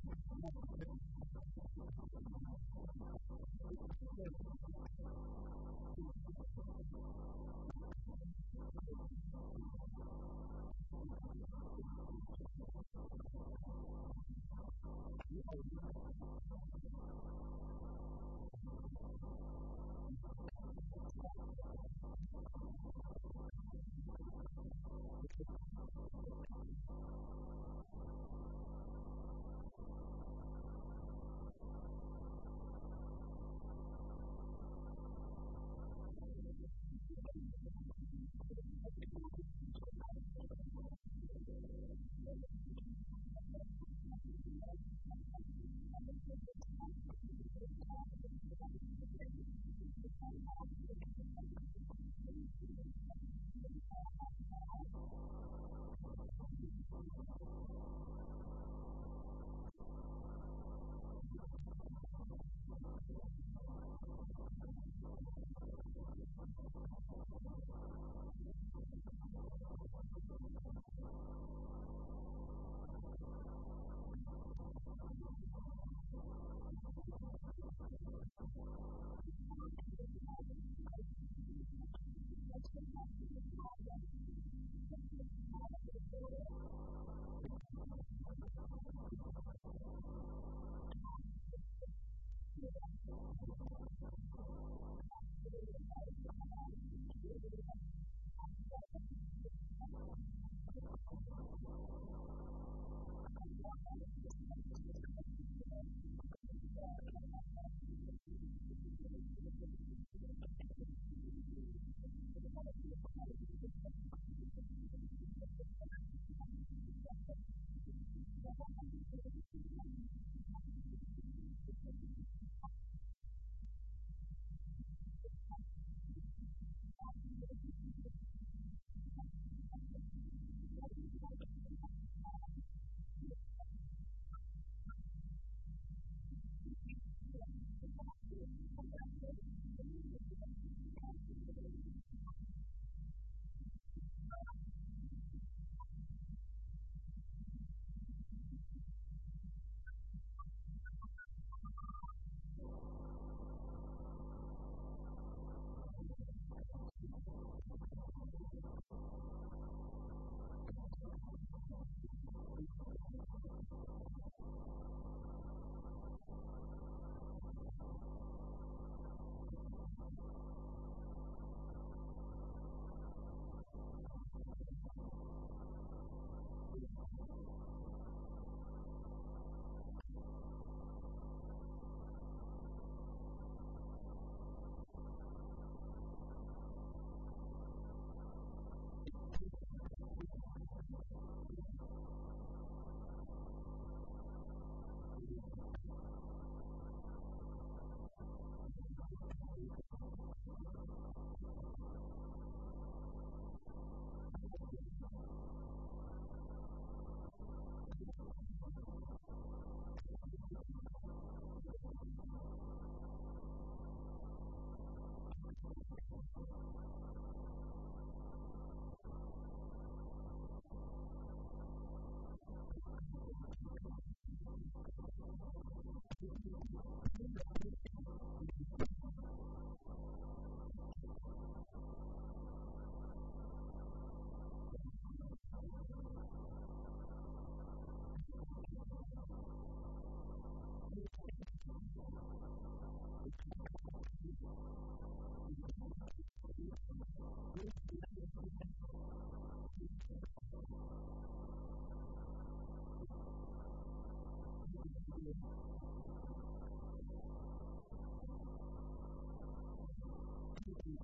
Thank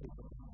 people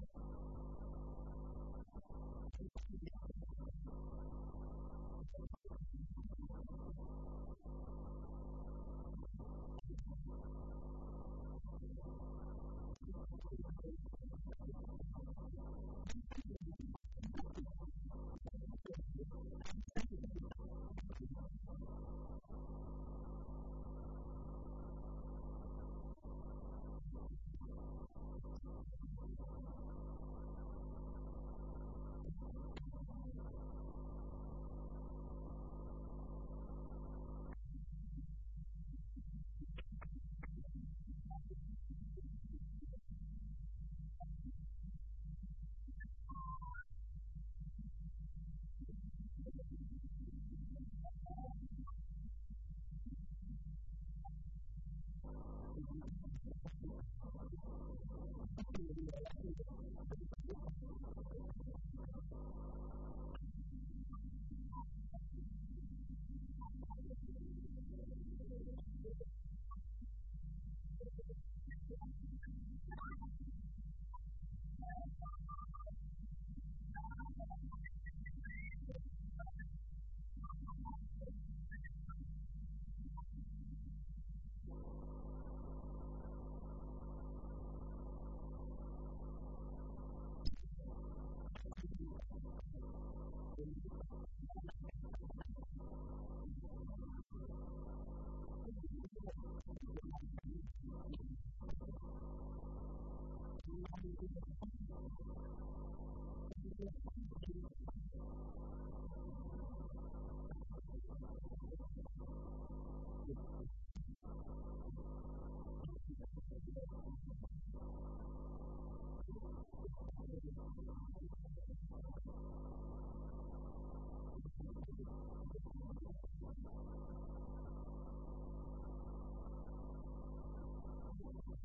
Ella la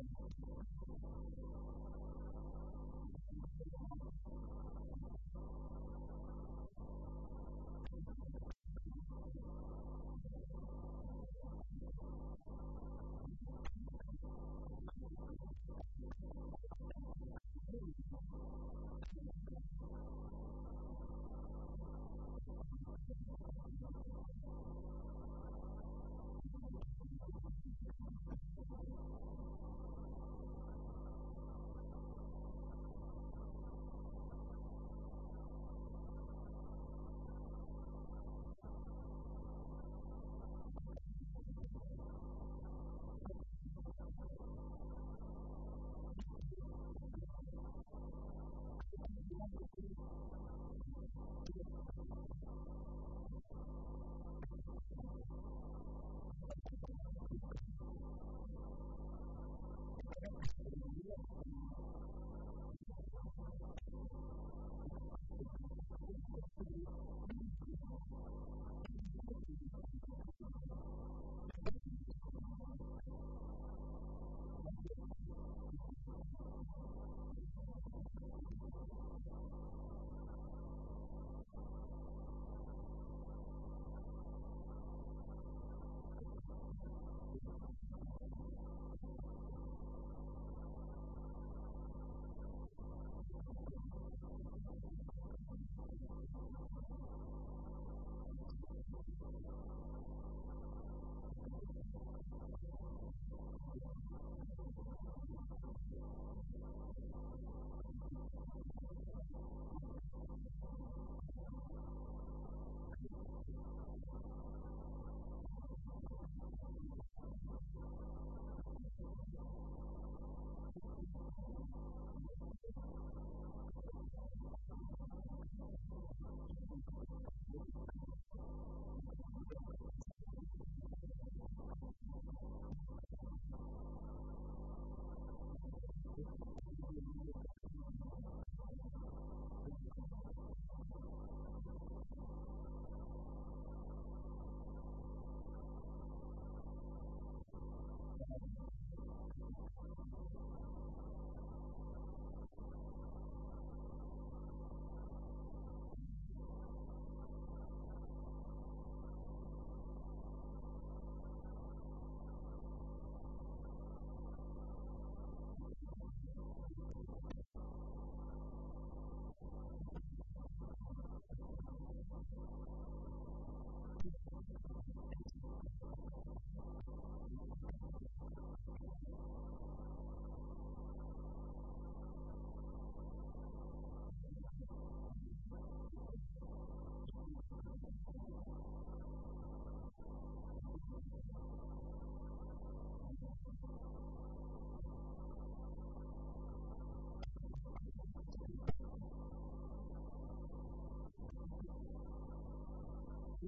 the Lord.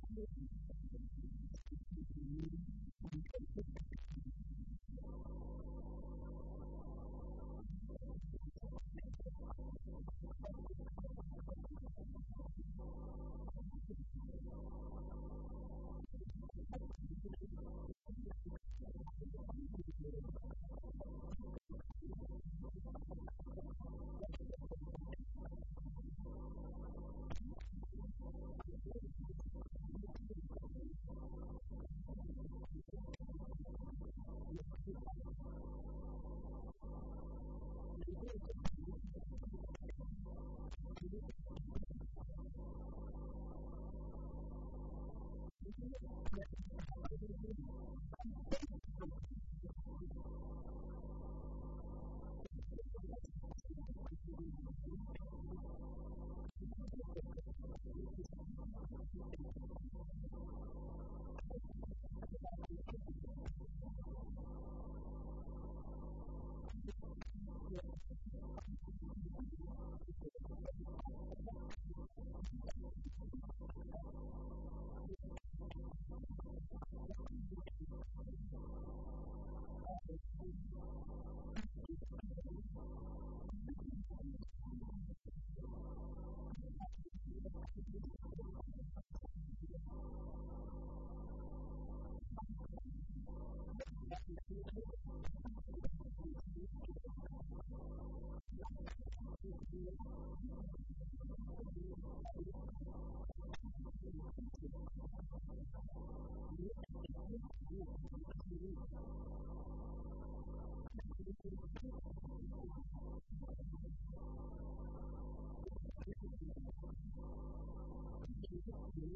conditions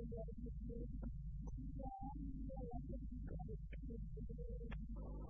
どうも。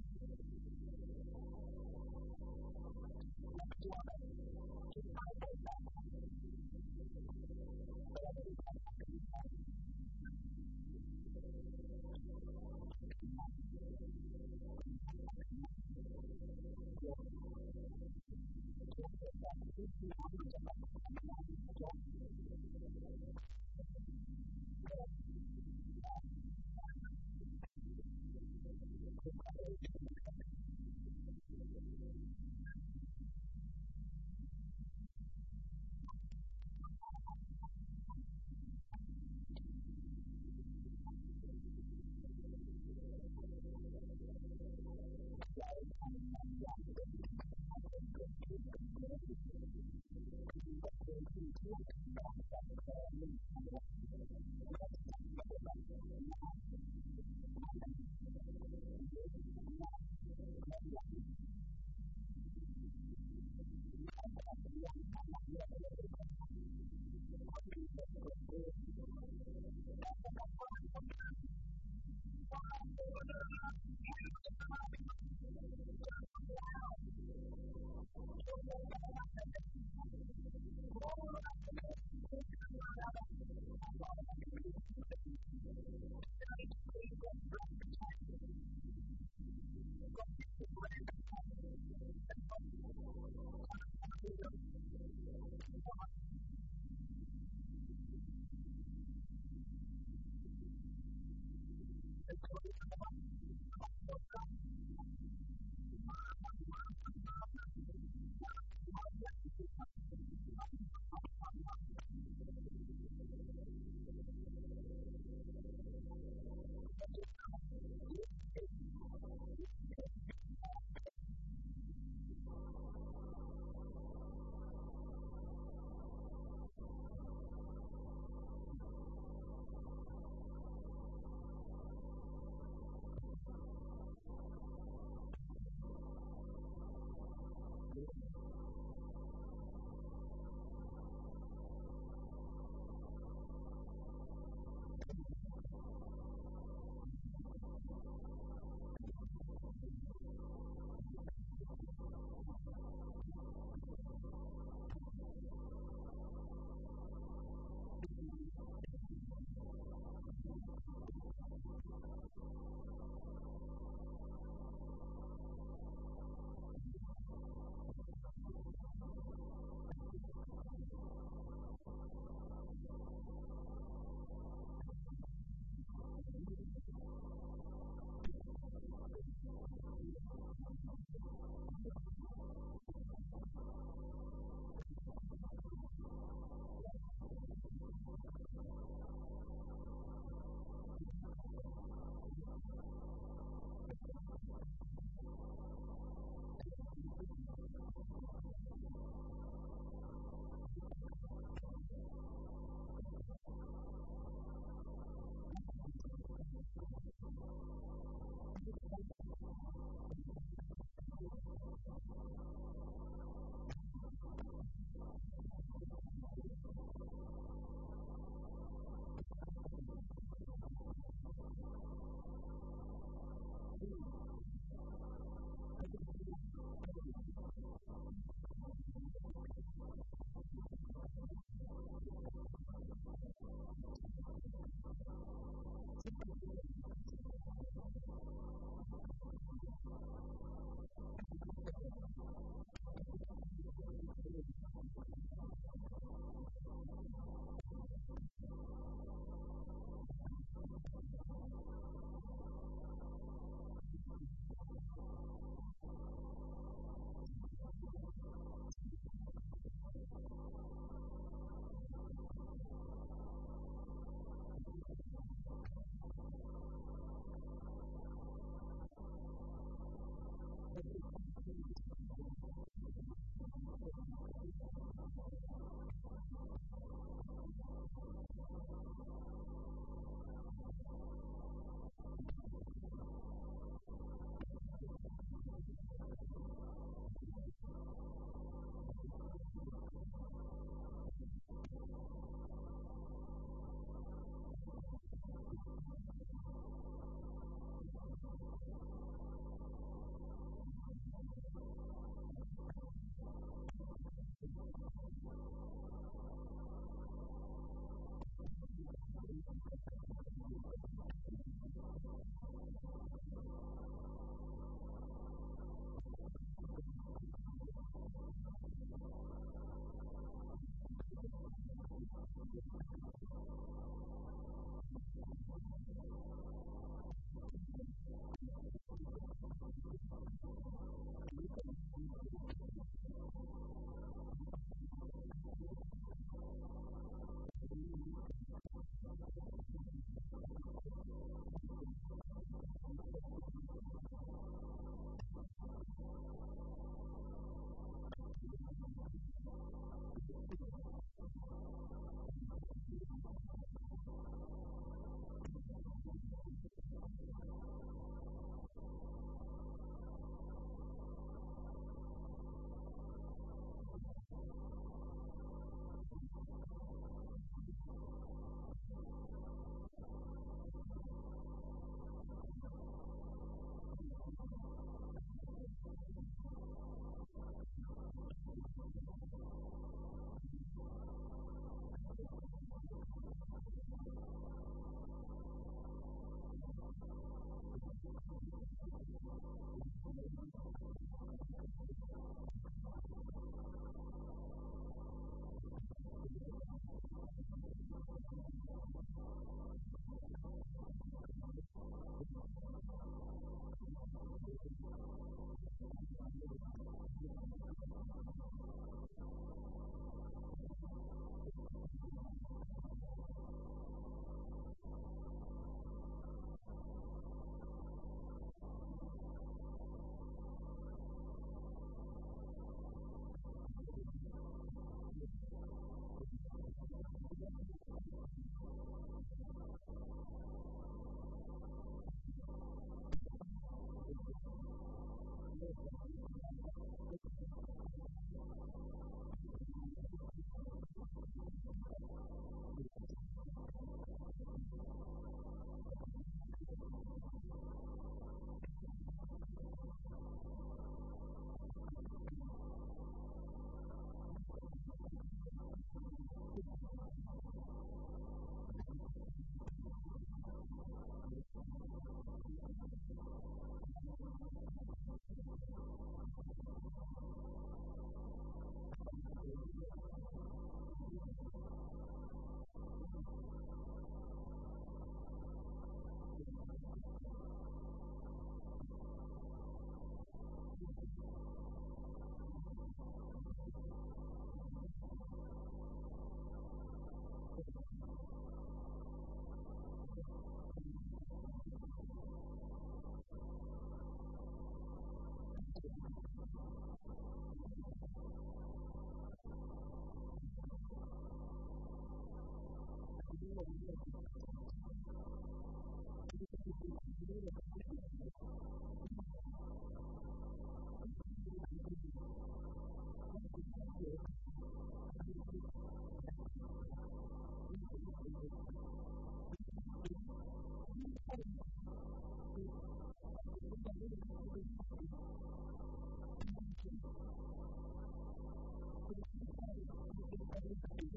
全部ここにあるんだけど。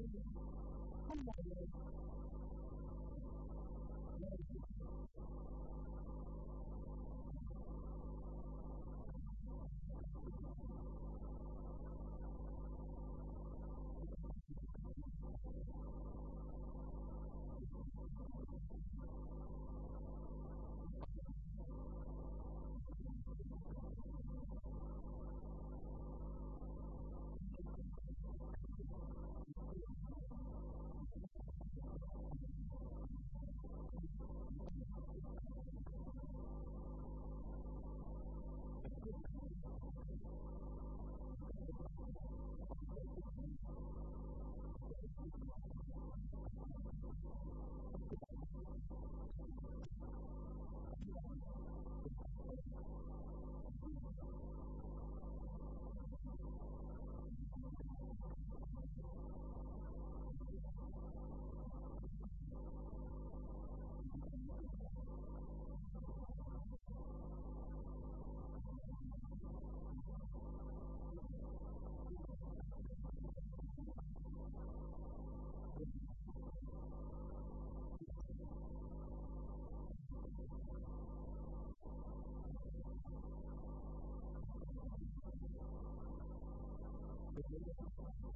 الله